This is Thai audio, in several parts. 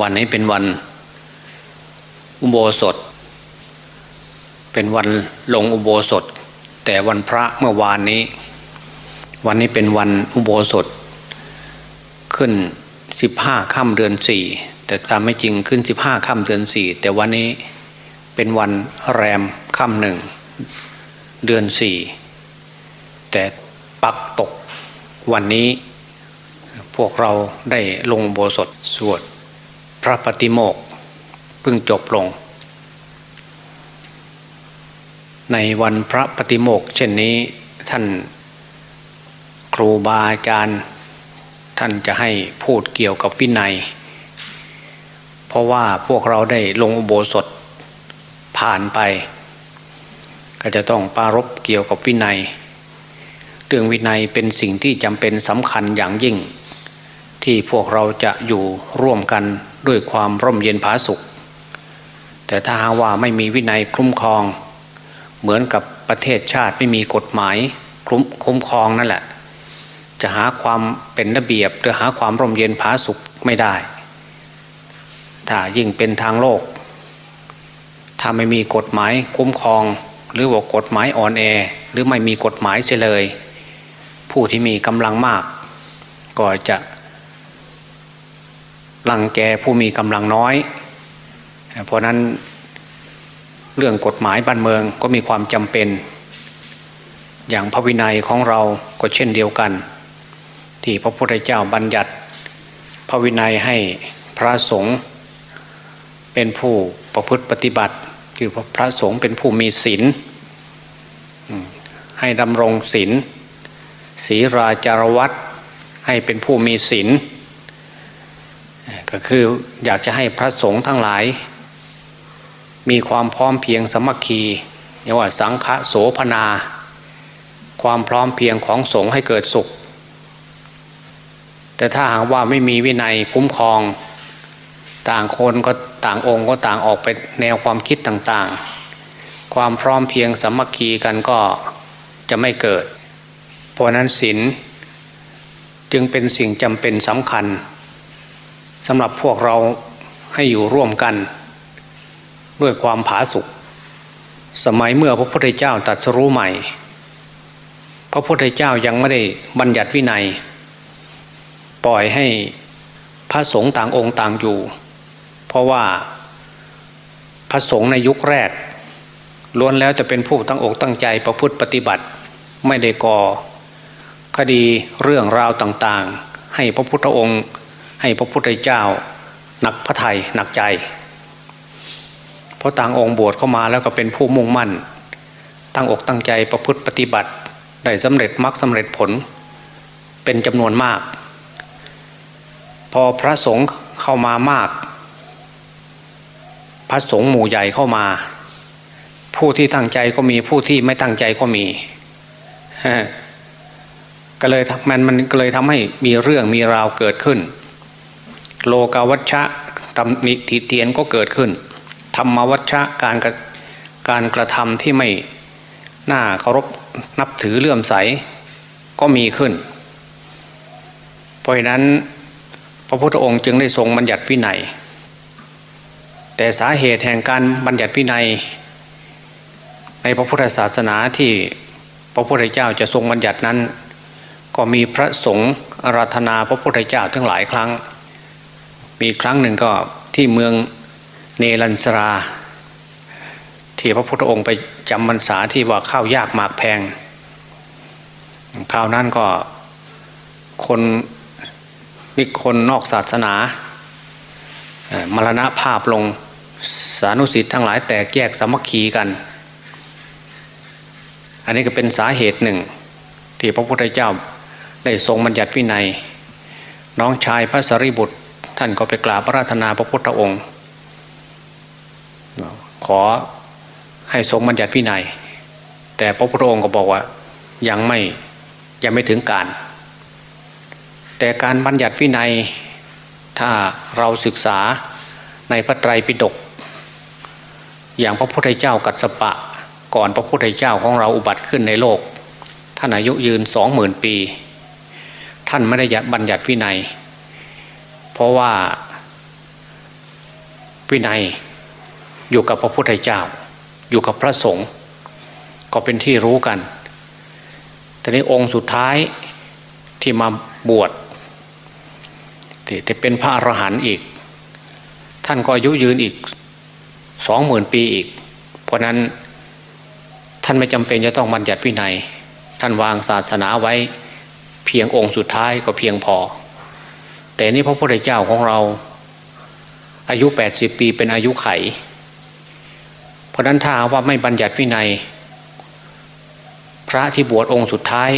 วันนี้เป็นวันอุโบสถ เป็นวันลงอุโบสถ แต่วันพระเมื่อวานนี้ วันนี้เป็นวันอุโบสถ ขึ้นสิบห้าค่ำเดือนสี่แต่ตามไม่จริงขึ้นสิบห้าค่ำเดือนสี่แต่วันนี้เป็นวันแรมค่ำหนึ่งเดือนสี่แต่ปักตกวันนี้พวกเราได้ลงอุโบสถสวด พระปฏิโมกข์เพิ่งจบลง ในวันพระปฏิโมกข์เช่นนี้ท่านครูบาอาจารย์ ท่านจะให้พูดเกี่ยวกับวินัย เพราะว่าพวกเราได้ลงอุโบสถผ่านไป ก็จะต้องปารบเกี่ยวกับวินัย เรื่องวินัยเป็นสิ่งที่จำเป็นสำคัญอย่างยิ่ง ที่พวกเราจะอยู่ร่วมกันด้วยความร่มเย็นผาสุข แต่ถ้าหาว่าไม่มีวินัยคุ้มครอง เหมือนกับประเทศชาติไม่มีกฎหมายคุ้มคุ้มครองนั่นแหละ จะหาความเป็นระเบียบหรือหาความร่มเย็นผาสุขไม่ได้ ถ้ายิ่งเป็นทางโลก ถ้าไม่มีกฎหมายคุ้มครอง หรือว่ากฎหมายอ่อนแอ หรือไม่มีกฎหมายเสียเลย ผู้ที่มีกำลังมาก ก็จะ ลังแกผู้มีกำลังน้อย เพราะนั้นเรื่องกฎหมายบ้านเมืองก็มีความจำเป็น อย่างพระวินัยของเราก็เช่นเดียวกัน ที่พระพุทธเจ้าบัญญัติ พระวินัยให้พระสงฆ์เป็นผู้ประพฤติปฏิบัติ คือพระสงฆ์เป็นผู้มีศีลให้ดำรงศีลศีราจารวัตให้เป็นผู้มีศีล ก็คืออยากจะให้พระสงฆ์ทั้งหลาย มีความพร้อมเพียงสมัคคีเรียกว่าสังฆโสพนา ความพร้อมเพียงของสงฆ์ให้เกิดสุข แต่ถ้าหากว่าไม่มีวินัยคุ้มครอง ต่างคนก็ต่างองค์ก็ต่างออกไปแนวความคิดต่างๆ ความพร้อมเพียงสมัคคีกันก็จะไม่เกิด เพราะนั้นศีลจึงเป็นสิ่งจำเป็นสำคัญ สำหรับพวกเราให้อยู่ร่วมกัน ด้วยความผาสุกสมัยเมื่อพระพุทธเจ้าตรัสรู้ใหม่ พระพุทธเจ้ายังไม่ได้บัญญัติวินัย ปล่อยให้พระสงฆ์ต่างองค์ต่างอยู่ เพราะว่าพระสงฆ์ในยุคแรกล้วนแล้วจะเป็นผู้ตั้งอกตั้งใจประพฤติปฏิบัติ ไม่ได้ก่อคดีเรื่องราวต่างๆ ให้พระพุทธองค์ ให้พระพุทธเจ้าหนักพระไทยหนักใจ เพราะต่างองค์บวชเข้ามาแล้วก็เป็นผู้มุ่งมั่น ตั้งอกตั้งใจประพฤติปฏิบัติ ได้สำเร็จมรรคสาเร็จผล เป็นจำนวนมาก พอพระสงฆ์เข้ามามาก พระสงฆ์หมู่ใหญ่เข้ามา ผู้ที่ตั้งใจก็มีผู้ที่ไม่ตั้งใจก็มีก็เลยมันมันก็เลยทำให้มีเรื่องมีราวเกิดขึ้น โลกาวัชชะตำนิติเตียนก็เกิดขึ้น ธรรมวัชชะการการกระทำที่ไม่น่าเคารพนับถือเลื่อมใสก็มีขึ้น เพราะนั้นพระพุทธองค์จึงได้ทรงบัญญัติวินัย แต่สาเหตุแห่งการบัญญัติวินัย ในพระพุทธศาสนาที่พระพุทธเจ้าจะทรงบัญญัตินั้น ก็มีพระสงฆ์อาราธนาพระพุทธเจ้าทั้งหลายครั้ง มีครั้งหนึ่งก็ที่เมืองเนรันสรา ที่พระพุทธองค์ไปจำพรรษาที่ว่าข้าวยากหมากแพงข้าวนั้นก็คนนี่คนนอกศาสนามรณะภาพลงสานุสิทธิ์ทั้งหลายแตกแยกสามัคคีกัน อันนี้ก็เป็นสาเหตุหนึ่ง ที่พระพุทธเจ้าได้ทรงบัญญัติวินัย น้องชายพระสรีบุตร ท่านก็ไปกราบระราธนาพระพุทธองค์ ขอให้ทรงบัญญัติวินัย แต่พระพุทธองค์ก็บอกว่ายังไม่ยังไม่ถึงการ แต่การบัญญัติวินัยถ้าเราศึกษาในพระไตรปิฎกอย่างพระพุทธเจ้ากัสปะ ก่อนพระพุทธเจ้าของเราอุบัติขึ้นในโลก ท่านอายุยืนสองหมื่นปี ท่านไม่ได้บัญญัติวินัย ราะว่าวินัยอยู่กับพระพุทธเจ้า อยู่กับพระสงฆ์ก็เป็นที่รู้กันแต่นี้องค์สุดท้ายที่มาบวชที่เป็นพระอรหันต์อีก ท่านก็อายุยืนอีกสองหมื่นปีอีก เพราะนั้นท่านไม่จำเป็นจะต้องบัญญัติวินัย ท่านวางศาสนาไว้เพียงองค์สุดท้ายก็เพียงพอ แต่นี่พระพุทธเจ้าของเรา อายุ 80 ปีเป็นอายุไข เพราะนั้นถ้าว่าไม่บัญญัติวินัย พระที่บวชองค์สุดท้าย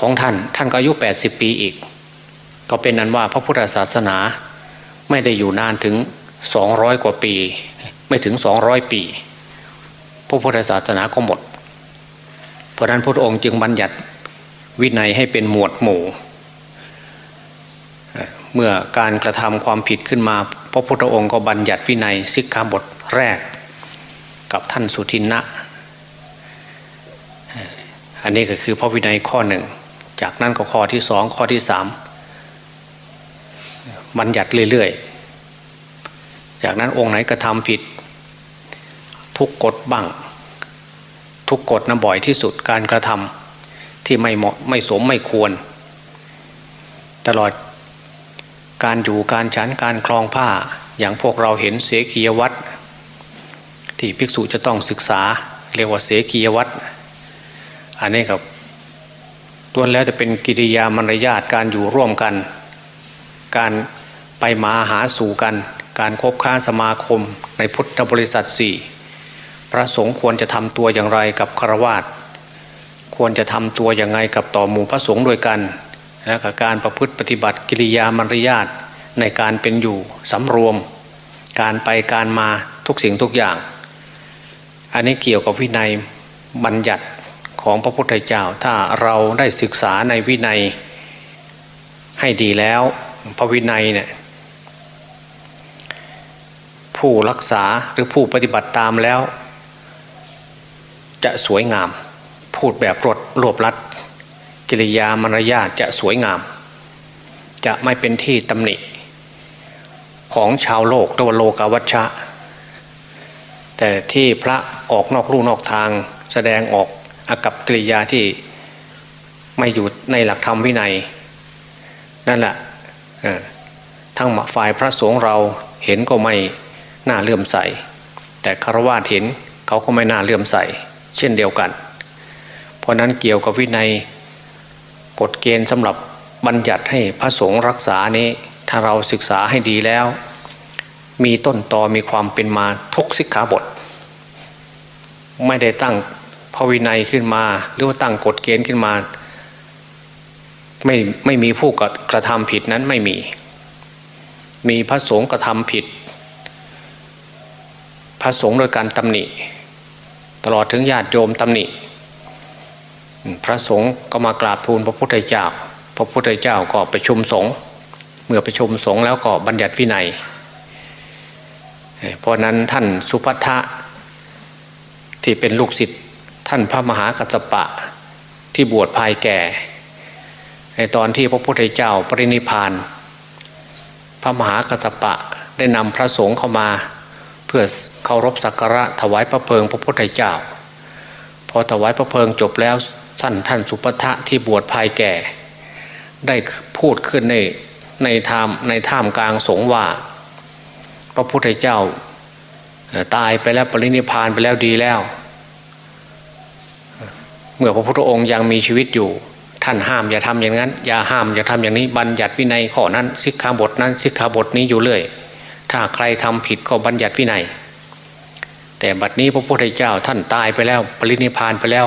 ของท่าน ท่านก็อายุ 80 ปีอีก ก็เป็นนั้นว่าพระพุทธศาสนาไม่ได้อยู่นานถึง 200 กว่าปี ไม่ถึง 200 ปี พระพุทธศาสนาก็หมด เพราะนั้นพระองค์จึงบัญญัติวินัยให้เป็นหมวดหมู่ เมื่อการกระทำความผิดขึ้นมา พระพุทธองค์ก็บัญญัติวินัยสิกขาบทแรก กับท่านสุทินนะ อันนี้ก็คือพระวินัยข้อหนึ่ง จากนั้นก็ข้อที่สองข้อที่สามบัญญัติเรื่อยๆ จากนั้นองค์ไหนกระทำผิด ทุกกฎบ้าง ทุกกฎนะบ่อยที่สุดการกระทำที่ไม่เหมาะไม่สมไม่ควร ตลอด การอยู่การฉันการคลองผ้า อย่างพวกเราเห็นเสกียวัตรที่ภิกษุจะต้องศึกษาเรียกว่าเสกียวัตรอันนี้ครับตัวแล้วจะเป็นกิริยามารยาทการอยู่ร่วมกัน การไปมาหาสู่กัน การคบค้าสมาคมในพุทธบริษัทสี่พระสงฆ์ควรจะทำตัวอย่างไรกับฆราวาสควรจะทำตัวอย่างไรกับต่อหมู่พระสงฆ์ด้วยกัน และกับการประพฤติปฏิบัติกิริยามารยาทในการเป็นอยู่สำรวม การไปการมาทุกสิ่งทุกอย่าง อันนี้เกี่ยวกับวินัยบัญญัติของพระพุทธเจ้า ถ้าเราได้ศึกษาในวินัยให้ดีแล้ว พระวินัยเนี่ยผู้รักษาหรือผู้ปฏิบัติตามแล้ว จะสวยงาม พูดแบบรวดรวบลัด กิริยามารยาทจะสวยงาม จะไม่เป็นที่ตำหนิของชาวโลกตัวโลกาวัชชะ แต่ที่พระออกนอกลู่นอกทางแสดงออกอากับกิริยาที่ไม่อยู่ในหลักธรรมวินัย นั่นแหละทั้งฝ่ายพระสงฆ์เราเห็นก็ไม่น่าเลื่อมใส แต่คารวะเห็นเขาก็ไม่น่าเลื่อมใส เช่นเดียวกัน เพราะนั้นเกี่ยวกับวินัย กฎเกณฑ์สำหรับบัญญัติให้พระสงฆ์รักษานี้ ถ้าเราศึกษาให้ดีแล้ว มีต้นตอมีความเป็นมาทุกสิกขาบท ไม่ได้ตั้งพระวินัยขึ้นมา หรือว่าตั้งกฎเกณฑ์ขึ้นมา ไม่ไม่มีผู้กระทำผิดนั้นไม่มี มีพระสงฆ์กระทำผิด พระสงฆ์โดยการตำหนิ ตลอดถึงญาติโยมตำหนิ พระสงฆ์ก็มากราบทูลพระพุทธเจ้า พระพุทธเจ้าก็ไปชุมสงฆ์เมื่อไปชุมสงฆ์แล้วก็บัญญัติวินัยเพราะนั้นท่านสุภัทะที่เป็นลูกศิษย์ท่านพระมหากัสปะที่บวชภายแก่ในตอนที่พระพุทธเจ้าปรินิพาน พระมหากัสปะได้นำพระสงฆ์เข้ามาเพื่อเคารพสักการะถวายพระเพลิงพระพุทธเจ้า พอถวายพระเพลิงจบแล้ว ท่านท่านสุปทะที่บวชภายแก่ ได้พูดขึ้นในในธรรมในท่ามกลางสงว่า พระพุทธเจ้าตายไปแล้วปรินิพานไปแล้วดีแล้ว เมื่อพระพุทธองค์ยังมีชีวิตอยู่ ท่านห้ามอย่าทำอย่างนั้น อย่าห้ามอย่าทำอย่างนี้บัญญัติวินัยข้อนั้นสิกขาบทนั้นสิกขาบทนี้อยู่เรื่อยถ้าใครทำผิดก็บัญญัติวินัย แต่บัดนี้พระพุทธเจ้าท่านตายไปแล้ว ปรินิพานไปแล้ว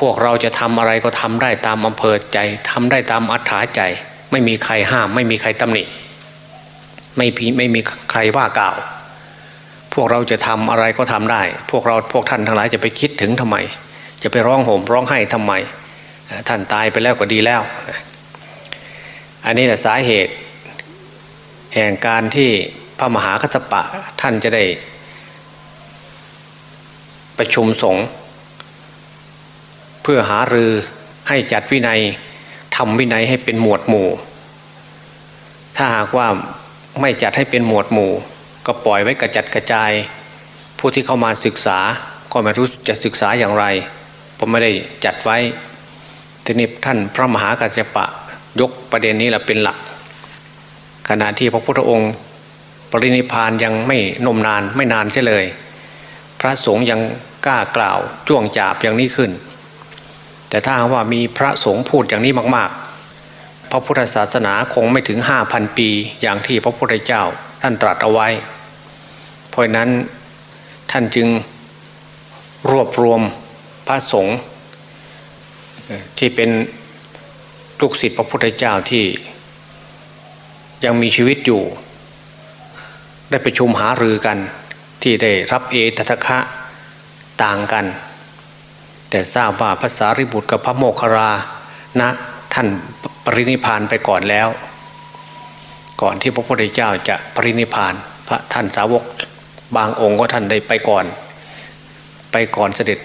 พวกเราจะทำอะไรก็ทำได้ตามอำเภอใจทำได้ตามอัธยาใจ ไม่มีใครห้าม ไม่มีใครตำหนิไม่พีไม่มีใครว่ากล่าว พวกเราจะทำอะไรก็ทำได้ พวกเราพวกท่านทั้งหลายจะไปคิดถึงทำไม จะไปร้องโห่มร้องไห้ทำไม ท่านตายไปแล้วก็ดีแล้ว อันนี้แหละสาเหตุ แห่งการที่พระมหาคัตปะท่านจะได้ ประชุมสงฆ์ พื่อหารือให้จัดวินัยทำวินัยให้เป็นหมวดหมู่ ถ้าหากว่าไม่จัดให้เป็นหมวดหมู่ ก็ปล่อยไว้กระจัดกระจาย ผู้ที่เข้ามาศึกษาก็ไม่รู้จะศึกษาอย่างไรผมไม่ได้จัดไว้ทีนี้ท่านพระมหากัจจปะยกประเด็นนี้แหละเป็นหลัก ขณะที่พระพุทธองค์ ปรินิพานยังไม่นมนานไม่นานใช่เลย พระสงฆ์ยังกล้ากล่าวจ้วงจาบอย่างนี้ขึ้น แต่ถ้าว่ามีพระสงฆ์พูดอย่างนี้มากๆ พระพุทธศาสนาคงไม่ถึงห้าพันปีอย่างที่พระพุทธเจ้าท่านตรัสเอาไว้ เพราะนั้นท่านจึงรวบรวมพระสงฆ์ที่เป็นลูกศิษย์พระพุทธเจ้าที่ยังมีชีวิตอยู่ ได้ไปชุมหารือกันที่ได้รับเอตทะคะต่างกัน แต่ทราบว่าภาษาริบุตรกับพระโมคคารานะท่านปรินิพานไปก่อนแล้ว ก่อนที่พระพุทธเจ้าจะปรินิพานพระท่านสาวกบางองค์ก็ท่านได้ไปก่อน ไปก่อนเสด็จ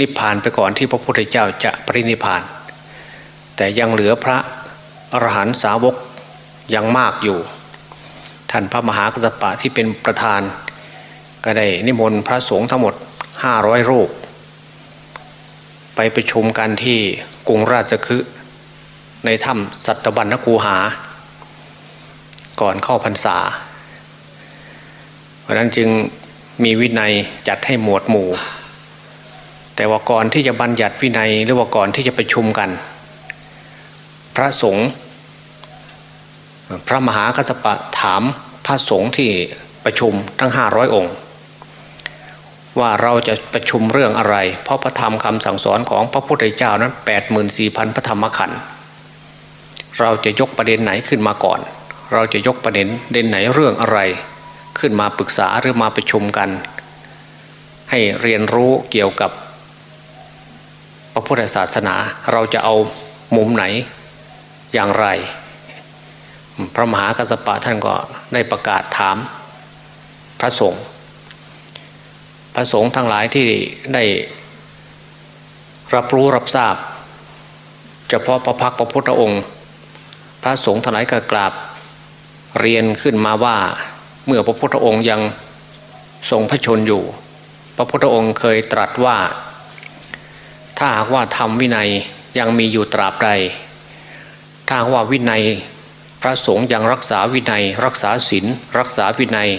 นิพพานไปก่อนที่พระพุทธเจ้าจะปรินิพาน แต่ยังเหลือพระอรหันตสาวกยังมากอยู่ ท่านพระมหากัสปะที่เป็นประธาน ก็ได้นิมนต์พระสงฆ์ทั้งหมดห้าร้อ ยรูปไปประชุมกันที่กรุงราชคฤห์ในถ้ำสัตบัญญคูหา ก่อนเข้าพรรษา เพราะนั้นจึงมีวินัยจัดให้หมวดหมู่ แต่ว่าก่อนที่จะบัญญัติวินัยหรือว่าก่อนที่จะประชุมกัน พระสงฆ์พระมหากัสปะถามพระสงฆ์ที่ประชุมทั้งห้าร้อยองค์ ว่าเราจะประชุมเรื่องอะไร เพราะพระธรรมคำสั่งสอนของพระพุทธเจ้านั้นแปดหมื่นสี่พันพระธรรมขันธ์เราจะยกประเด็นไหนขึ้นมาก่อน เราจะยกประเด็นเด่นไหนเรื่องอะไร ขึ้นมาปรึกษาหรือมาประชุมกัน ให้เรียนรู้เกี่ยวกับ พระพุทธศาสนาเราจะเอามุมไหนอย่างไร พระมหากัสปะท่านก็ได้ประกาศถามพระสงฆ์ พระสงฆ์ทั้งหลายที่ได้รับรู้รับทราบ เฉพาะพระพักพระพุทธองค์ พระสงฆ์ทั้งหลายก็กราบเรียนขึ้นมาว่าเมื่อพระพุทธองค์ยังทรงพระชนอยู่ พระพุทธองค์เคยตรัสว่า ถ้าหากว่าธรรมวินัยยังมีอยู่ตราบใด ถ้าว่าวินัยพระสงฆ์ยังรักษาวินัย รักษาศีลรักษาวินัย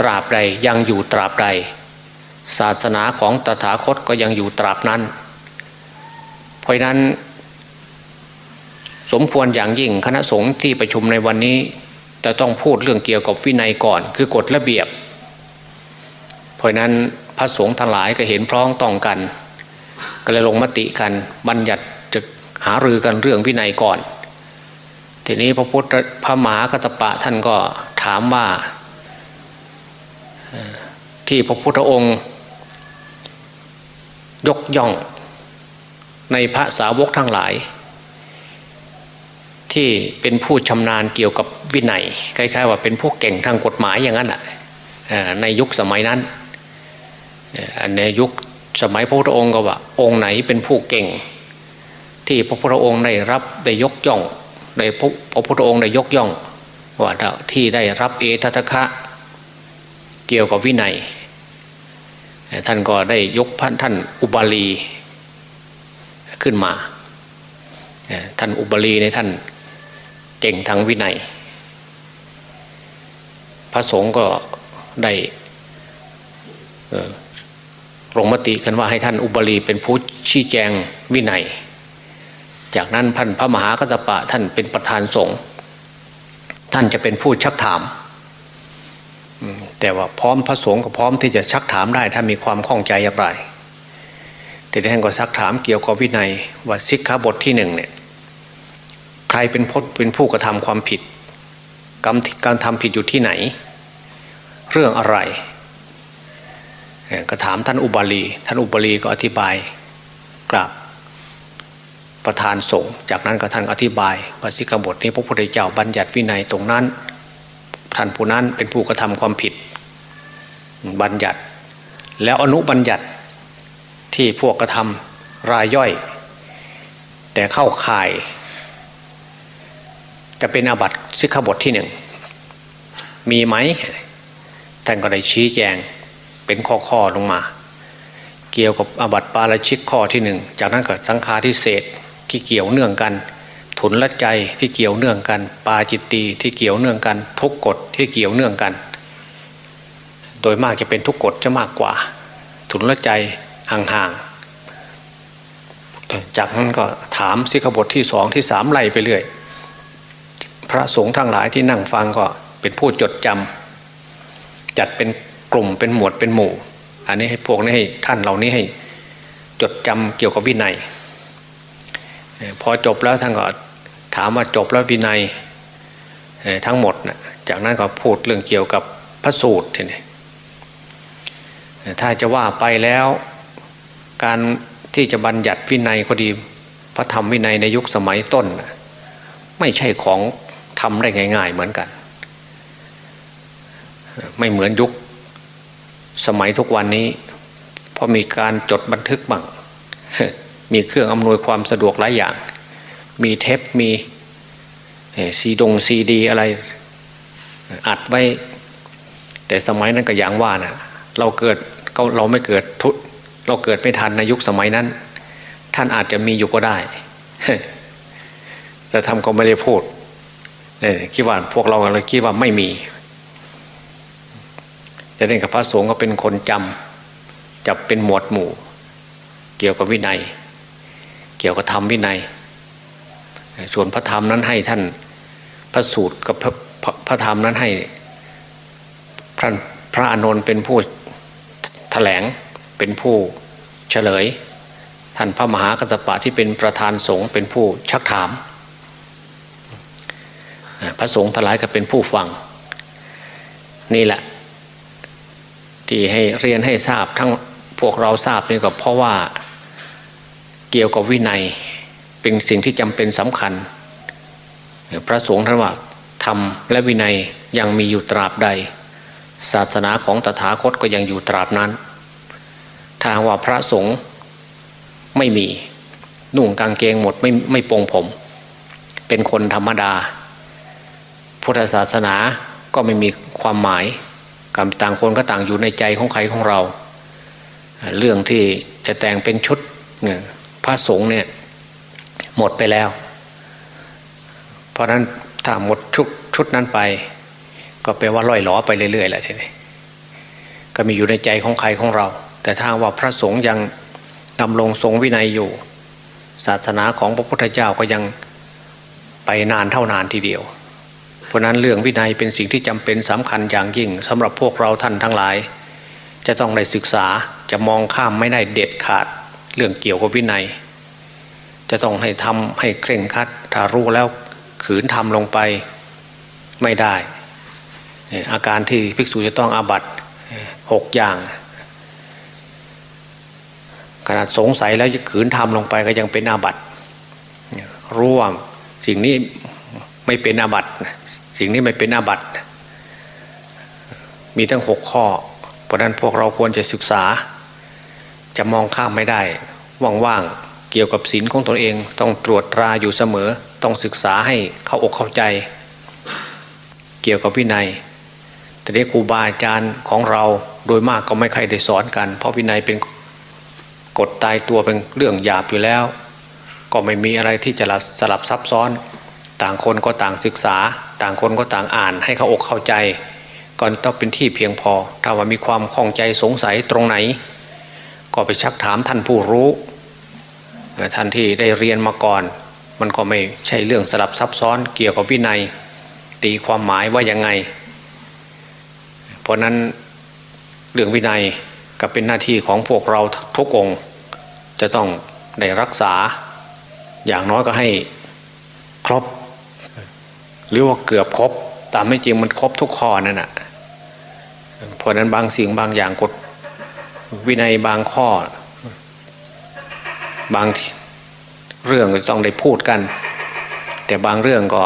ตราบใดยังอยู่ตราบใด ศาสนาของตถาคตก็ยังอยู่ตราบนั้น เพราะนั้น สมควรอย่างยิ่งคณะสงฆ์ที่ประชุมในวันนี้จะต้องพูดเรื่องเกี่ยวกับวินัยก่อน คือกฎระเบียบ เพราะนั้นพระสงฆ์ทั้งหลายก็เห็นพร้องต้องกัน ก็เลยลงมติกันบัญญัติจะหารือกันเรื่องวินัยก่อน ทีนี้พระพุทธพระมหากัตปะท่านก็ถามว่าที่พระพุทธองค์ ยกย่องในพระสาวกทั้งหลาย ที่เป็นผู้ชำนาญเกี่ยวกับวินัยคล้ายๆว่าเป็นผู้เก่งทางกฎหมายอย่างนั้นอะในยุคสมัยนั้นในยุคสมัยพระพุทธองค์ก็ว่า องค์ไหนเป็นผู้เก่ง ที่พระพุทธองค์ได้รับได้ยกย่องได้พระพุทธองค์ได้ยกย่องว่าที่ได้รับเอตทัคคะเกี่ยวกับวินัย ท่านก็ได้ยกพันท่านอุบาลีขึ้นมา ท่านอุบาลีในท่านเก่งทางวินัย พระสงฆ์ก็ได้ลงมติกันว่าให้ท่านอุบาลีเป็นผู้ชี้แจงวินัย จากนั้นพันพระมหากัสปะท่านเป็นประธานสงฆ์ท่านจะเป็นผู้ชักถาม แต่ว่าพร้อมพระสงฆ์ก็พร้อมที่จะชักถามได้ถ้ามีความข้องใจอย่างไรแต่ท่านก็ซักถามเกี่ยวกับวินัยว่าสิกขาบทที่หนึ่งเนี่ยใครเป็นพจเป็นผู้กระทำความผิดกรรมการทำผิดอยู่ที่ไหน เรื่องอะไรก็ถามท่านอุบาลี ท่านอุบาลีก็อธิบายกราบประธานสงฆ์จากนั้นก็ท่านอธิบายว่าสิกขาบทนี้พระพุทธเจ้าบัญญัติวินัยตรงนั้นท่านผู้นั้นเป็นผู้กระทำความผิด บัญญัติ แล้วอนุบัญญัติที่พวกกระทำรายย่อย แต่เข้าข่าย จะเป็นอาบัติสิกขาบทที่หนึ่งมีไหมท่านก็ได้ชี้แจงเป็นข้อๆลงมา เกี่ยวกับอาบัติปาราชิกข้อที่หนึ่งจากนั้นก็สังฆาทิเศษที่เกี่ยวเนื่องกันทุนละใจที่เกี่ยวเนื่องกัน ปาจิตตีที่เกี่ยวเนื่องกัน ทุกกฎที่เกี่ยวเนื่องกัน โดยมากจะเป็นทุกกฎจะมากกว่าทุนละใจห่างๆ จากนั้นก็ถามสิกขบทที่สองที่สามไล่ไปเรื่อย พระสงฆ์ทั้งหลายที่นั่งฟังก็เป็นผู้จดจำจัดเป็นกลุ่มเป็นหมวดเป็นหมู่ อันนี้ให้พวกนี้ให้ท่านเหล่านี้ให้จดจำเกี่ยวกับวินัย พอจบแล้วท่านก็ถามว่าจบแล้ววินัยทั้งหมดนะจากนั้นก็พูดเรื่องเกี่ยวกับพระสูตรทีนี้เอ่อ ถ้าจะว่าไปแล้ว การที่จะบัญญัติวินัยก็ดี พระธรรมวินัยในยุคสมัยต้น ไม่ใช่ของทำได้ง่าย ๆ เหมือนกัน ไม่เหมือนยุคสมัยทุกวันนี้เพราะมีการจดบันทึกบ้างมีเครื่องอำนวยความสะดวกหลายอย่าง มีเทปมีซีดงซีดีอะไร อัดไว้ แต่สมัยนั้นก็อย่างว่านะ เราเกิดก็เราไม่เกิดทุเราเกิดไม่ทันในยุคสมัยนั้น ท่านอาจจะมีอยู่ก็ได้ แต่ทำก็ไม่ได้พูดเนี่ยคิดว่าพวกเราเลยคิดว่าไม่มีจะเล่นกับพระสงฆ์ก็เป็นคนจำจับเป็นหมวดหมู่ เกี่ยวกับวินัย เกี่ยวกับธรรมวินัย ส่วนพระธรรมนั้นให้ท่านพระสูตรกับพระพระธรรมนั้นให้ท่านพระอานนท์เป็นผู้ ลงเป็นผู้เฉลย ท่านพระมหากัสสปะที่เป็นประธานสงฆ์เป็นผู้ชักถาม พระสงฆ์ทลายก็เป็นผู้ฟัง นี่แหละ ที่ให้เรียนให้ทราบทั้งพวกเราทราบนี่ก็เพราะว่าเกี่ยวกับวินัยเป็นสิ่งที่จำเป็นสำคัญ พระสงฆ์ท่านว่าธรรมและวินัยยังมีอยู่ตราบใด ศาสนาของตถาคตก็ยังอยู่ตราบนั้น ถ้าว่าพระสงฆ์ไม่มีนุ่งกางเกงหมดไม่ไม่ปรงผม เป็นคนธรรมดา พุทธศาสนาก็ไม่มีความหมายกับต่างคนก็ต่างอยู่ในใจของใครของเรา เรื่องที่จะแต่งเป็นชุดเนี่ยพระสงฆ์เนี่ยหมดไปแล้ว เพราะฉะนั้นถ้าหมดชุดชุดนั้นไป ก็แปลว่าล่อยหลอไปเรื่อยๆแหละทีนี้ก็มีอยู่ในใจของใครของเรา แต่ถ้าว่าพระสงฆ์ยังดำรงทรงวินัยอยู่ ศาสนาของพระพุทธเจ้าก็ยังไปนานเท่านานทีเดียว เพราะนั้นเรื่องวินัยเป็นสิ่งที่จำเป็นสำคัญอย่างยิ่งสำหรับพวกเราท่านทั้งหลาย จะต้องได้ศึกษาจะมองข้ามไม่ได้เด็ดขาดเรื่องเกี่ยวกับวินัย จะต้องให้ทำให้เคร่งครัดถ้ารู้แล้วขืนทำลงไปไม่ได้ อาการที่ภิกษุจะต้องอาบัตหกอย่าง ขนาดสงสัยแล้วจะขืนทำลงไปก็ยังเป็นอาบัติรู้ว่าสิ่งนี้ไม่เป็นอาบัตสิ่งนี้ไม่เป็นอาบัตมีทั้งหกข้อ เพราะนั้นพวกเราควรจะศึกษา จะมองข้ามไม่ได้ ว่างๆ เกี่ยวกับศีลของตนเอง ต้องตรวจตราอยู่เสมอ ต้องศึกษาให้เข้าอกเข้าใจ เกี่ยวกับวินัย แต่นี้ครูบาอาจารย์ของเราโดยมากก็ไม่ใครได้สอนกัน เพราะวินัยเป็น กฎตายตัวเป็นเรื่องหยาบอยู่แล้ว ก็ไม่มีอะไรที่จะสลับซับซ้อน ต่างคนก็ต่างศึกษา ต่างคนก็ต่างอ่านให้เขาอกเข้าใจ ก่อนต้องเป็นที่เพียงพอ ถ้าว่ามีความข้องใจสงสัยตรงไหน ก็ไปชักถามท่านผู้รู้ท่านที่ได้เรียนมาก่อน มันก็ไม่ใช่เรื่องสลับซับซ้อนเกี่ยวกับวินัย ตีความหมายว่ายังไง เพราะนั้นเรื่องวินัย ก็เป็นหน้าที่ของพวกเราทุกองค์ จะต้องได้รักษาอย่างน้อยก็ให้ครบ หรือว่าเกือบครบ ตามไม่จริงมันครบทุกข้อนั่นแหะเพราะนั้นบางสิ่งบางอย่างกฎวินัยบางข้อ บางเรื่องจะต้องได้พูดกัน แต่บางเรื่องก็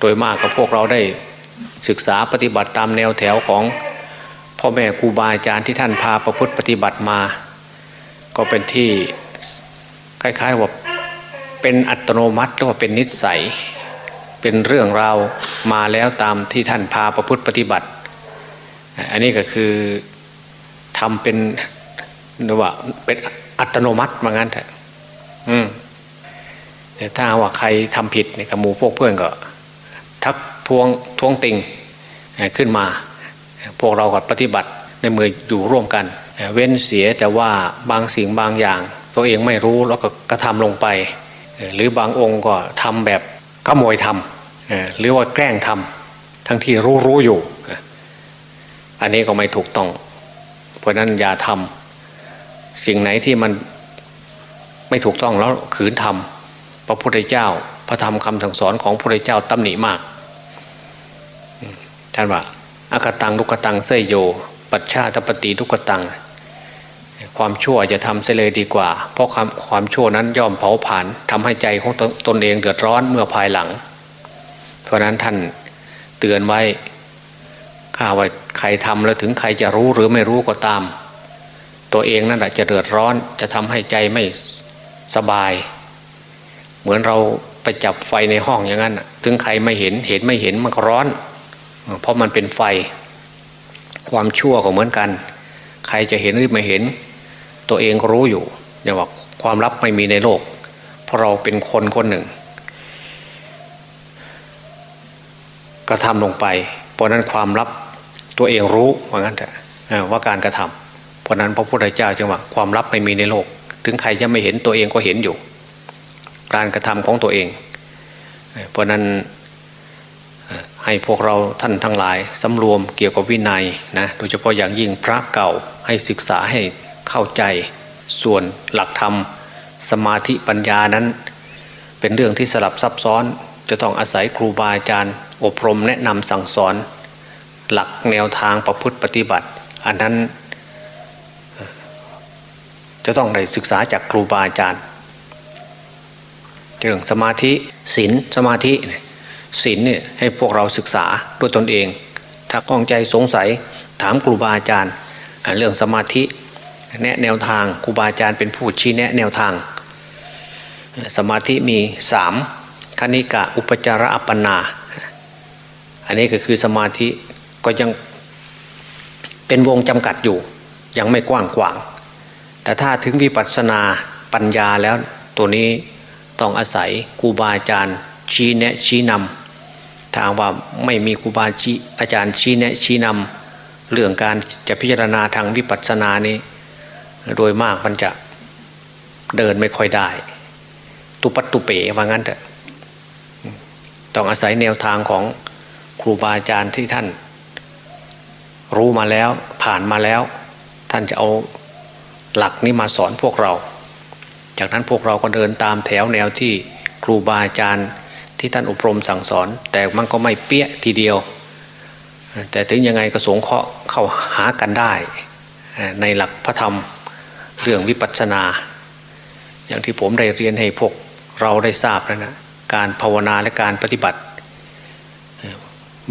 โดยมากกับพวกเราได้ศึกษาปฏิบัติตามแนวแถวของ พ่อแม่ครูบาอาจารย์ที่ท่านพาประพฤติปฏิบัติมา ก็เป็นที่คล้ายๆว่าเป็นอัตโนมัติหรือว่าเป็นนิสัย เป็นเรื่องราวมาแล้วตามที่ท่านพาประพฤติปฏิบัติ อันนี้ก็คือทำเป็นหรือว่าเป็นอัตโนมัติว่างั้นเถอะอืมแต่ถ้าว่าใครทำผิดเนี่ยกับหมู่พวกเพื่อนก็ ทักทวงทวงติงขึ้นมา พวกเราก็ปฏิบัติในมืออยู่ร่วมกัน เว้นเสียแต่ว่าบางสิ่งบางอย่าง ตัวเองไม่รู้แล้วก็กระทำลงไป หรือบางองค์ก็ทำแบบขโมยทำหรือว่าแกล้งทำทั้งที่รู้รู้อยู่ อันนี้ก็ไม่ถูกต้อง เพราะนั้นอย่าทำสิ่งไหนที่มันไม่ถูกต้องแล้วขืนทำพระพุทธเจ้า พระธรรมคำสั่งสอนของพระพุทธเจ้าตำหนิมากท่านว่า อากตังลุกตังเสยโย ปัจฉาตปฏิทุกตัง ความชั่วจะทำเสเลยดีกว่า เพราะความความชั่วนั้นย่อมเผาผลาญทำให้ใจของตตนเองเดือดร้อนเมื่อภายหลัง เพราะนั้นท่านเตือนไว้ข้าว่าใครทำแล้วถึงใครจะรู้หรือไม่รู้ก็ตาม ตัวเองนั่นแหละจะเดือดร้อนจะทำให้ใจไม่สบาย เหมือนเราไปจับไฟในห้องอย่างนั้นถึงใครไม่เห็นเห็นไม่เห็นมันร้อน เพราะมันเป็นไฟ ความชั่วก็เหมือนกัน ใครจะเห็นหรือไม่เห็น ตัวเองรู้อยู่อย่างว่าความลับไม่มีในโลก เพราะเราเป็นคนคนหนึ่ง กระทำลงไป เพราะนั้นความลับตัวเองรู้ว่างั้นแต่ว่าการกระทำเพราะนั้นพระพุทธเจ้าจึงว่าความลับไม่มีในโลก ถึงใครจะไม่เห็นตัวเองก็เห็นอยู่ การกระทำของตัวเอง เพราะนั้น ให้พวกเราท่านทั้งหลายสำรวมเกี่ยวกับวินัยนะโดยเฉพาะอย่างยิ่งพระเก่าให้ศึกษาให้เข้าใจส่วนหลักธรรม สมาธิปัญญานั้น เป็นเรื่องที่สลับซับซ้อน จะต้องอาศัยครูบาอาจารย์ อบรมแนะนำสั่งสอน หลักแนวทางประพฤติปฏิบัติ อันนั้น จะต้องได้ศึกษาจากครูบาอาจารย์ เรื่องสมาธิศีลสมาธิ ศีลเนี่ยให้พวกเราศึกษาด้วยตนเอง ถ้าข้องใจสงสัยถามครูบาอาจารย์ เรื่องสมาธิแนะแนวทางครูบาอาจารย์เป็นผู้ชี้แนะแนวทาง สมาธิมีสามคณิกะอุปจาระอัปปนา อันนี้ก็คือสมาธิก็ยังเป็นวงจำกัดอยู่ ยังไม่กว้างขวาง แต่ถ้าถึงวิปัสสนาปัญญาแล้วตัวนี้ต้องอาศัยครูบาอาจารย์ ชี้แนะชี้นำทางว่าไม่มีครูบาอาจารย์ชี้แนะชี้นำเรื่องการจะพิจารณาทางวิปัสสนานี้ โดยมากมันจะเดินไม่ค่อยได้ ตุปัตตุเป๋ว่างั้นเถอะต้องอาศัยแนวทางของครูบาอาจารย์ที่ท่าน รู้มาแล้วผ่านมาแล้ว ท่านจะเอาหลักนี้มาสอนพวกเรา จากนั้นพวกเราก็เดินตามแถวแนวที่ครูบาอาจารย์ ที่ท่านอบรมสั่งสอน แต่มันก็ไม่เปี้ยทีเดียว แต่ถึงยังไงก็สงเคราะห์เข้าหากันได้ ในหลักพระธรรมเรื่องวิปัสสนา อย่างที่ผมได้เรียนให้พวกเราได้ทราบแล้วนะการภาวนาและการปฏิบัติ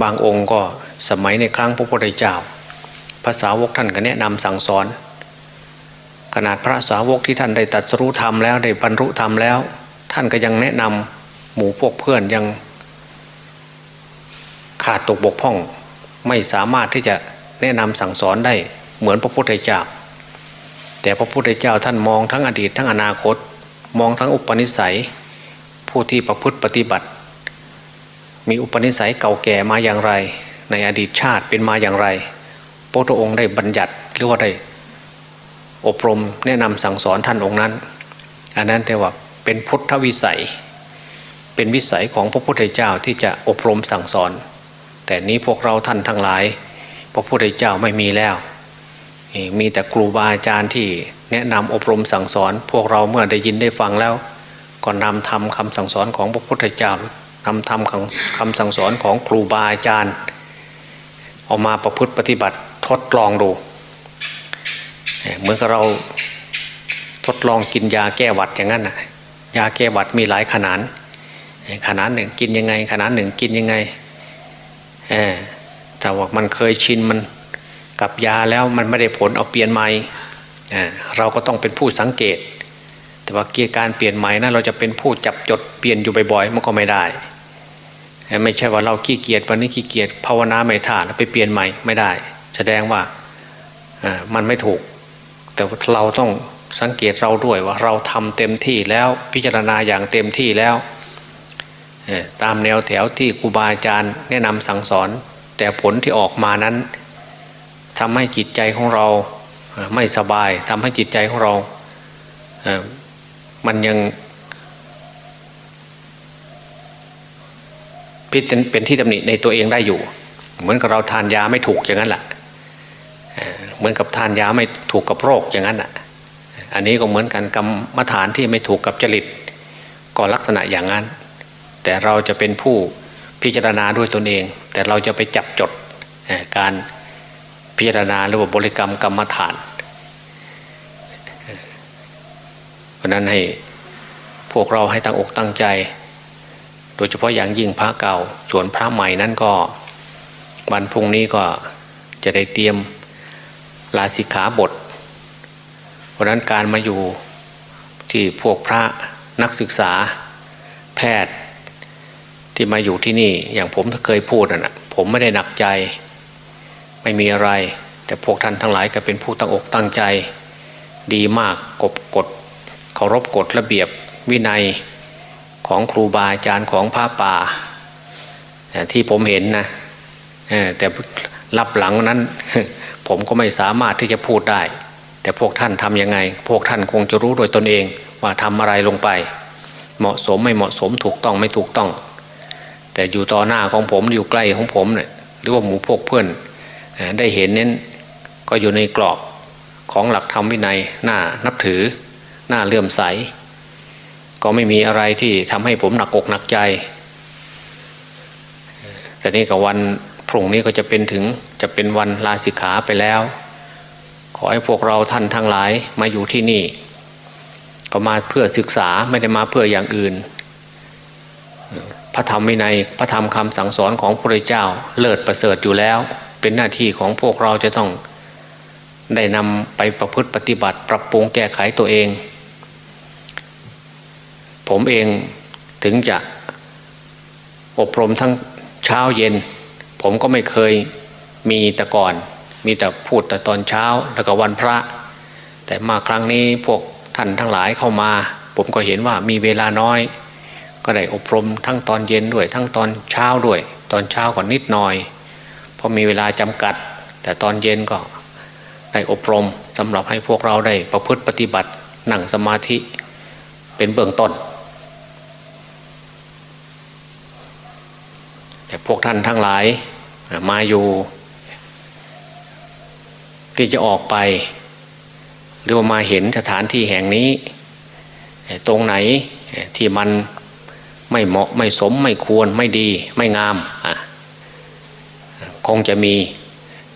บางองค์ก็สมัยในครั้งพระพุทธเจ้าภาษาวกท่านก็แนะนำสั่งสอน ขนาดพระสาวกที่ท่านได้ตัดสรู้ธรรมแล้วได้บรรลุธรรมแล้ว ท่านก็ยังแนะนำ หมู่พวกเพื่อนยังขาดตกบกพร่อง ไม่สามารถที่จะแนะนำสั่งสอนได้เหมือนพระพุทธเจ้า แต่พระพุทธเจ้าท่านมองทั้งอดีตทั้งอนาคต มองทั้งอุปนิสัย ผู้ที่ประพฤติปฏิบัติ มีอุปนิสัยเก่าแก่มาอย่างไร ในอดีตชาติเป็นมาอย่างไรพระองค์ได้บัญญัติหรือว่าได้อบรมแนะนำสั่งสอนท่านองค์นั้น อันนั้นแต่ว่าเป็นพุทธวิสัย เป็นวิสัยของพระพุทธเจ้าที่จะอบรมสั่งสอน แต่นี้พวกเราท่านทั้งหลาย พระพุทธเจ้าไม่มีแล้ว มีแต่ครูบาอาจารย์ที่แนะนำอบรมสั่งสอน พวกเราเมื่อได้ยินได้ฟังแล้ว ก็นำทำคำสั่งสอนของพระพุทธเจ้านำทำคำสั่งสอนของครูบาอาจารย์ออกมาประพฤติปฏิบัติทดลองดูเหมือนกับเราทดลองกินยาแก้หวัดอย่างนั้นนะยาแก้หวัดมีหลายขนาด ขนาดหนึ่งกินยังไง ขนาดหนึ่งกินยังไงแต่ว่ามันเคยชินมันกับยาแล้วมันไม่ได้ผลเอาเปลี่ยนใหม่เราก็ต้องเป็นผู้สังเกต แต่ว่าเกี่ยการเปลี่ยนใหม่นะั้นเราจะเป็นผู้จับจดเปลี่ยนอยู่บ่อยๆมันก็ไม่ได้ ไม่ใช่ว่าเราขี้เกียจวันนี้ขี้เกียจภาวนาไม่ท่าแล้วไปเปลี่ยนใหม่ไม่ได้ แสดงว่ามันไม่ถูก แต่เราต้องสังเกตเราด้วยว่าเราทำเต็มที่แล้วพิจารณาอย่างเต็มที่แล้ว ตามแนวแถวที่ครูบาอาจารย์แนะนำสั่งสอน แต่ผลที่ออกมานั้นทำให้จิตใจของเราไม่สบายทำให้จิตใจของเรา มันยังพิษเป็นที่ตำหนิในตัวเองได้อยู่ เหมือนกับเราทานยาไม่ถูกอย่างนั้นแหละเหมือนกับทานยาไม่ถูกกับโรคอย่างนั้นอะอันนี้ก็เหมือนกันกรรมฐานที่ไม่ถูกกับจริตก็ลักษณะอย่างนั้น แต่เราจะเป็นผู้พิจารณาด้วยตนเอง แต่เราจะไปจับจดการพิจารณาหรือว่าบริกรรมกรรมฐาน เพราะนั้นให้พวกเราให้ตั้งอกตั้งใจ โดยเฉพาะอย่างยิ่งพระเก่า ส่วนพระใหม่นั้นก็วันพุ่งนี้ก็จะได้เตรียมลาสิกขาบท เพราะนั้นการมาอยู่ที่พวกพระนักศึกษาแพทย์ ที่มาอยู่ที่นี่ อย่างผมเคยพูดนะผมไม่ได้หนักใจ ไม่มีอะไร แต่พวกท่านทั้งหลายก็เป็นผู้ตั้งอกตั้งใจ ดีมากกบกฎเคารพกฎระเบียบวินัยของครูบาอาจารย์ของพระป่าที่ผมเห็นนะแต่รับหลังนั้น ผมก็ไม่สามารถที่จะพูดได้ แต่พวกท่านทำยังไง พวกท่านคงจะรู้โดยตนเองว่าทำอะไรลงไป เหมาะสมไม่เหมาะสมถูกต้องไม่ถูกต้อง แต่อยู่ต่อหน้าของผมอยู่ใกล้ของผมเนี่ยหรือว่าหมู่พวกเพื่อนได้เห็นเน้นก็อยู่ในกรอบของหลักธรรมวินัยหน้านับถือหน้าเลื่อมใส ก็ไม่มีอะไรที่ทำให้ผมหนักอกหนักใจแต่นี่กับวันพรุ่งนี้ก็จะเป็นถึงจะเป็นวันลาสิกขาไปแล้ว ขอให้พวกเราท่านทั้งหลายมาอยู่ที่นี่ ก็มาเพื่อศึกษาไม่ได้มาเพื่ออย่างอื่น พระธรรมวินัยพระธรรมคำสั่งสอนของพระเจ้าเลิศประเสริฐอยู่แล้ว เป็นหน้าที่ของพวกเราจะต้องได้นำไปประพฤติปฏิบัติ ปรับปรุงแก้ไขตัวเอง ผมเองถึงจะอบรมทั้งเช้าเย็น ผมก็ไม่เคยมีแต่ก่อน มีแต่พูดแต่ตอนเช้าแล้วก็วันพระ แต่มาครั้งนี้พวกท่านทั้งหลายเข้ามา ผมก็เห็นว่ามีเวลาน้อย ก็ได้อบรมทั้งตอนเย็นด้วย ทั้งตอนเช้าด้วย ตอนเช้าก่อนนิดหน่อย เพราะมีเวลาจำกัด แต่ตอนเย็นก็ได้อบรมสำหรับให้พวกเราได้ประพฤติปฏิบัตินั่งสมาธิเป็นเบื้องต้น แต่พวกท่านทั้งหลายมาอยู่ ที่จะออกไป หรือว่ามาเห็นสถานที่แห่งนี้ ตรงไหนที่มัน ไม่เหมาะไม่สมไม่ควรไม่ดีไม่งามคงจะมี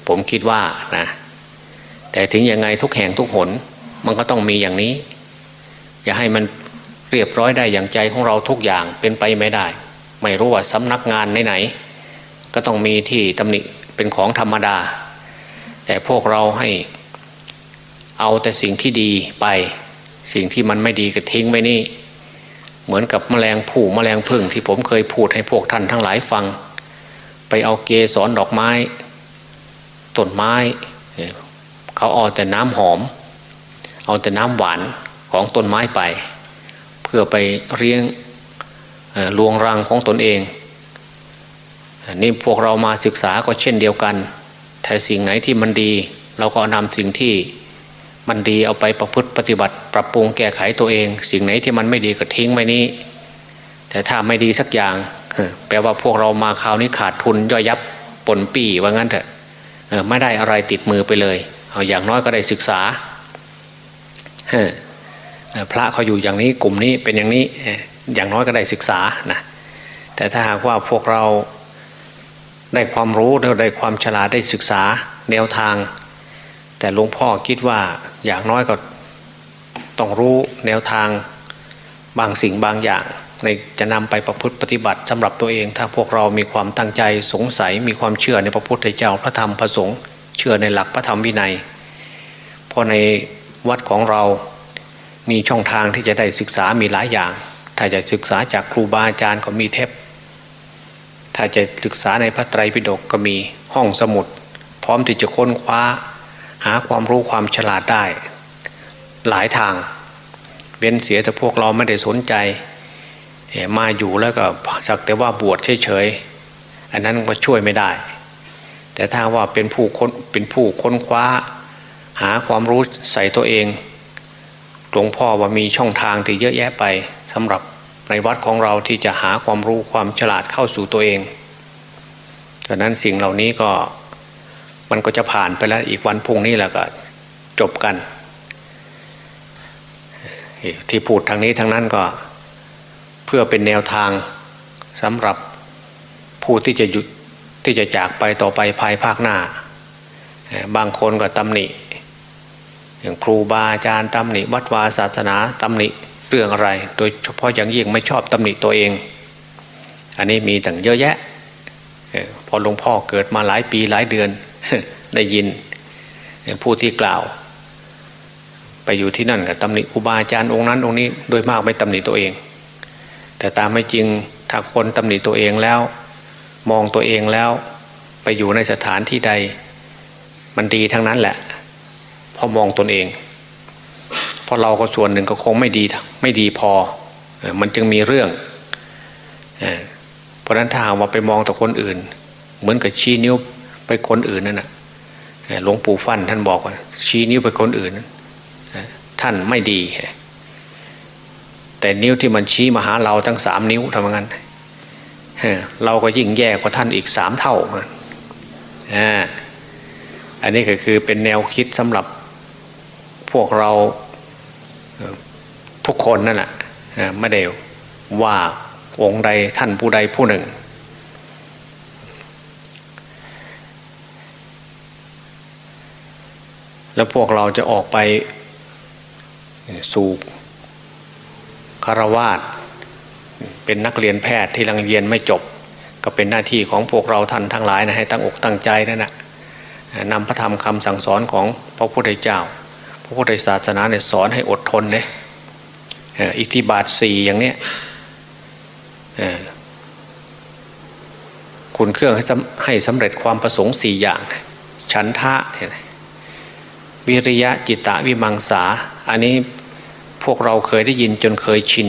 ผมคิดว่านะแต่ถึงยังไงทุกแห่งทุกหน มันก็ต้องมีอย่างนี้ อย่าให้มันเรียบร้อยได้อย่างใจของเราทุกอย่างเป็นไปไม่ได้ ไม่รู้ว่าสำนักงานไหนๆก็ต้องมีที่ตำหนิเป็นของธรรมดา แต่พวกเราให้เอาแต่สิ่งที่ดีไป สิ่งที่มันไม่ดีก็ทิ้งไว้นี่ เหมือนกับแมลงผู้แมลงพึ่งที่ผมเคยพูดให้พวกท่านทั้งหลายฟัง ไปเอาเกสรดอกไม้ต้นไม้ เขาเอาแต่น้ำหอม เอาแต่น้ำหวานของต้นไม้ไป เพื่อไปเลี้ยงลวงรังของตนเองนี่พวกเรามาศึกษาก็เช่นเดียวกันแต่สิ่งไหนที่มันดี เราก็นำสิ่งที่ มันดีเอาไปประพฤติปฏิบัติ ปรับปรุงแก้ไขตัวเอง สิ่งไหนที่มันไม่ดีก็ทิ้งไว้นี้ แต่ถ้าไม่ดีสักอย่างแปลว่าพวกเรามาคราวนี้ขาดทุนย่อยยับปนปีว่างั้นเถอะไม่ได้อะไรติดมือไปเลยเอาอย่างน้อยก็ได้ศึกษาพระเขาอยู่อย่างนี้กลุ่มนี้เป็นอย่างนี้อย่างน้อยก็ได้ศึกษานะแต่ถ้าหากว่าพวกเราได้ความรู้ได้ความฉลาดได้ศึกษาแนวทาง แต่หลวงพ่อคิดว่าอย่างน้อยก็ต้องรู้แนวทางบางสิ่งบางอย่าง ในจะนำไปประพฤติปฏิบัติสำหรับตัวเอง ถ้าพวกเรามีความตั้งใจสงสัยมีความเชื่อในพระพุทธเจ้าพระธรรมพระสงฆ์เชื่อในหลักพระธรรมวินัยเพราะในวัดของเรามีช่องทางที่จะได้ศึกษามีหลายอย่าง ถ้าจะศึกษาจากครูบาอาจารย์ก็มีเทปถ้าจะศึกษาในพระไตรปิฎกก็มีห้องสมุด พร้อมที่จะค้นคว้า หาความรู้ความฉลาดได้ หลายทาง เว้นเสียแต่พวกเราไม่ได้สนใจ มาอยู่แล้วก็สักแต่ว่าบวชเฉยๆอันนั้นก็ช่วยไม่ได้ แต่ถ้าว่าเป็นผู้ค้นเป็นผู้ค้นคว้า หาความรู้ใส่ตัวเองหลวงพ่อว่ามีช่องทางที่เยอะแยะไปสำหรับในวัดของเราที่จะหาความรู้ความฉลาดเข้าสู่ตัวเองดังนั้นสิ่งเหล่านี้ก็ มันก็จะผ่านไปแล้วอีกวันพุ่งนี้แล้วก็จบกัน ที่พูดทางนี้ทางนั้นก็เพื่อเป็นแนวทางสำหรับผู้ที่จะหยุดที่จะจากไปต่อไปภายภาคหน้า บางคนก็ตำหนิ อย่างครูบาอาจารย์ตำหนิวัดวาศาสนาตำหนิเรื่องอะไร โดยเฉพาะอย่างยิ่งไม่ชอบตำหนิตัวเอง อันนี้มีตั้งเยอะแยะพอหลวงพ่อเกิดมาหลายปีหลายเดือน ได้ยินผู้ที่กล่าว ไปอยู่ที่นั่นกับตำหนิครูบาอาจารย์องค์นั้นองค์นี้โดยมากไม่ตำหนิตัวเอง แต่ตามไม่จริงถ้าคนตำหนิตัวเองแล้ว มองตัวเองแล้ว ไปอยู่ในสถานที่ใด มันดีทั้งนั้นแหละพอมองตนเองเพราะเราก็ส่วนหนึ่งก็คงไม่ดีไม่ดีพอ มันจึงมีเรื่องเพราะนั้นถ้าว่าไปมองแต่คนอื่น เหมือนกับชี้นิ้ว ไปคนอื่นนั่นนะหลวงปู่ฟั่นท่านบอกว่า ชี้นิ้วไปคนอื่นท่านไม่ดี แต่นิ้วที่มันชี้มาหาเราทั้งสามนิ้วทำงั้นเราก็ยิ่งแย่กว่าท่านอีกสามเท่าอันนี้ก็คือเป็นแนวคิดสำหรับพวกเราทุกคนนั่นแหละไม่ได้ว่าองค์ใดท่านผู้ใดผู้หนึ่ง แล้วพวกเราจะออกไปสู่คารวาสเป็นนักเรียนแพทย์ที่รังเรียนไม่จบ ก็เป็นหน้าที่ของพวกเราท่านทั้งหลายนะให้ตั้งอกตั้งใจนั่นนะนำพระธรรมคำสั่งสอนของพระพุทธเจ้า พระพุทธศาสนาเนี่ยสอนให้อดทนเนี่ยอิทธิบาทสี่อย่างเนี้ยคุณเครื่องให้สำเร็จความประสงค์สี่อย่าง ฉันทะ วิริยะจิตตะวิมังสา อันนี้พวกเราเคยได้ยินจนเคยชิน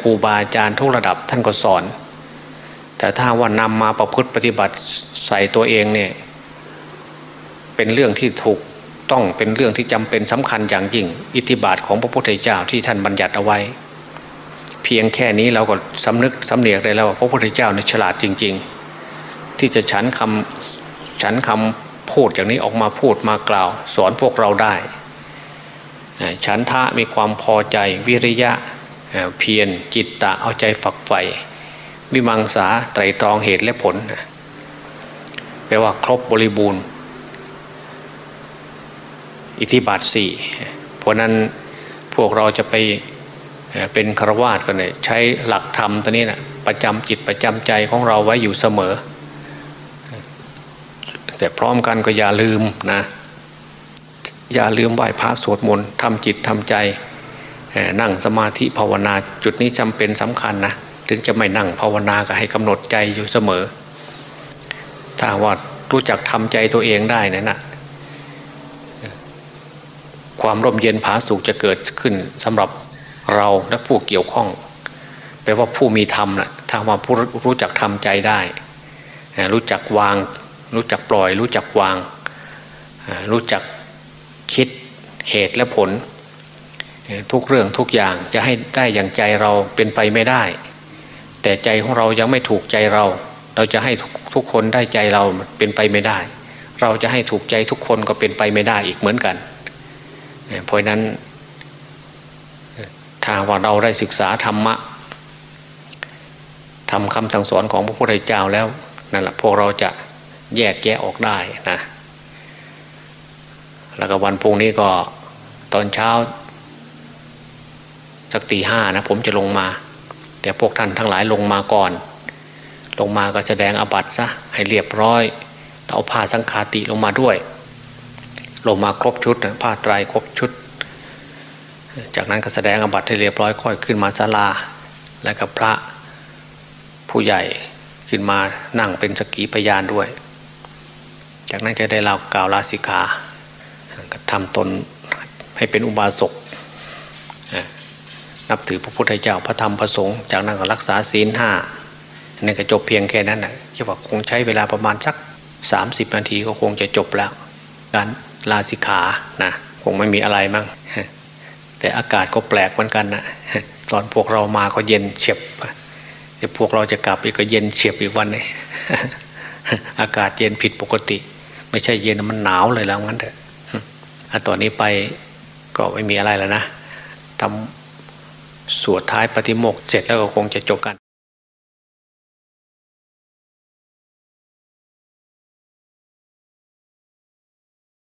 ครูบาอาจารย์ทุกระดับท่านก็สอน แต่ถ้าว่านำมาประพฤติปฏิบัติใส่ตัวเองเนี่ยเป็นเรื่องที่ถูกต้องเป็นเรื่องที่จำเป็นสำคัญอย่างยิ่ง อิทธิบาทของพระพุทธเจ้าที่ท่านบัญญัติเอาไว้ เพียงแค่นี้เราก็สำนึกสำเนียกได้แล้วว่าพระพุทธเจ้าในฉลาดจริง ๆ ที่จะฉันคำฉันคำ พูดอย่างนี้ออกมาพูดมากล่าว สอนพวกเราได้ ฉันทะมีความพอใจวิริยะเพียรจิตตะเอาใจฝักใฝ่วิมังสาไตรตรองเหตุและผลแปลว่าครบบริบูรณ์ อิทธิบาทสี่เพราะนั้นพวกเราจะไปเป็นครวาสกันเนี่ยใช้หลักธรรมตัวนี้นะประจำจิตประจำใจของเราไว้อยู่เสมอ แต่พร้อมกันก็อย่าลืมนะ อย่าลืมไหว้พระสวดมนต์ทำจิตทำใจนั่งสมาธิภาวนาจุดนี้จำเป็นสำคัญนะถึงจะไม่นั่งภาวนาก็ให้กำหนดใจอยู่เสมอ ถ้าว่ารู้จักทำใจตัวเองได้นะนะความร่มเย็นผาสุกจะเกิดขึ้นสำหรับเราและผู้เกี่ยวข้องแปลว่าผู้มีธรรมนะถ้าว่าผู้รู้จักทำใจได้ รู้จักวาง รู้จักปล่อย รู้จักวาง รู้จักคิดเหตุและผล ทุกเรื่องทุกอย่างจะให้ได้อย่างใจเราเป็นไปไม่ได้ แต่ใจของเรายังไม่ถูกใจเรา เราจะให้ทุกคนได้ใจเราเป็นไปไม่ได้ เราจะให้ถูกใจทุกคนก็เป็นไปไม่ได้อีกเหมือนกัน เพราะนั้นถ้าว่าเราได้ศึกษาธรรมะทำคำสั่งสอนของพระพุทธเจ้าแล้วนั่นแหละพวกเราจะ แยกแยะออกได้นะแล้วก็วันพุ่งนี้ก็ตอนเช้าสักตีห้านะผมจะลงมา แต่พวกท่านทั้งหลายลงมาก่อน ลงมาก็แสดงอบัตซะให้เรียบร้อยเอาผ้าสังขาติลงมาด้วย ลงมาครบชุดนะผ้าไตรครบชุด จากนั้นก็แสดงอบัตให้เรียบร้อยค่อยขึ้นมาศาลา และกับพระผู้ใหญ่ขึ้นมานั่งเป็นสกีพยานด้วย จากนั้นจะได้เรากล่าวลาสิกขาทำตนให้เป็นอุบาสกนับถือพระพุทธเจ้าพระธรรมพระสงฆ์จากนั้นก็รักษาศีลห้านี่ก็จบเพียงแค่นั้นนะคิดว่าคงใช้เวลาประมาณสัก 30 นาทีก็คงจะจบแล้ว การลาสิกขานะคงไม่มีอะไรมั้งแต่อากาศก็แปลกเหมือนกันนะตอนพวกเรามาก็เย็นเฉียบแต่พวกเราจะกลับอีกก็เย็นเฉียบอีกวันนึงอากาศเย็นผิดปกติ ไม่ใช่เย็นมันหนาวเลยแล้วงั้นเถอะอะตอนนี้ไปก็ไม่มีอะไรแล้วนะทำสวดท้ายปฏิโมกเสร็จแล้วก็คงจะจบกัน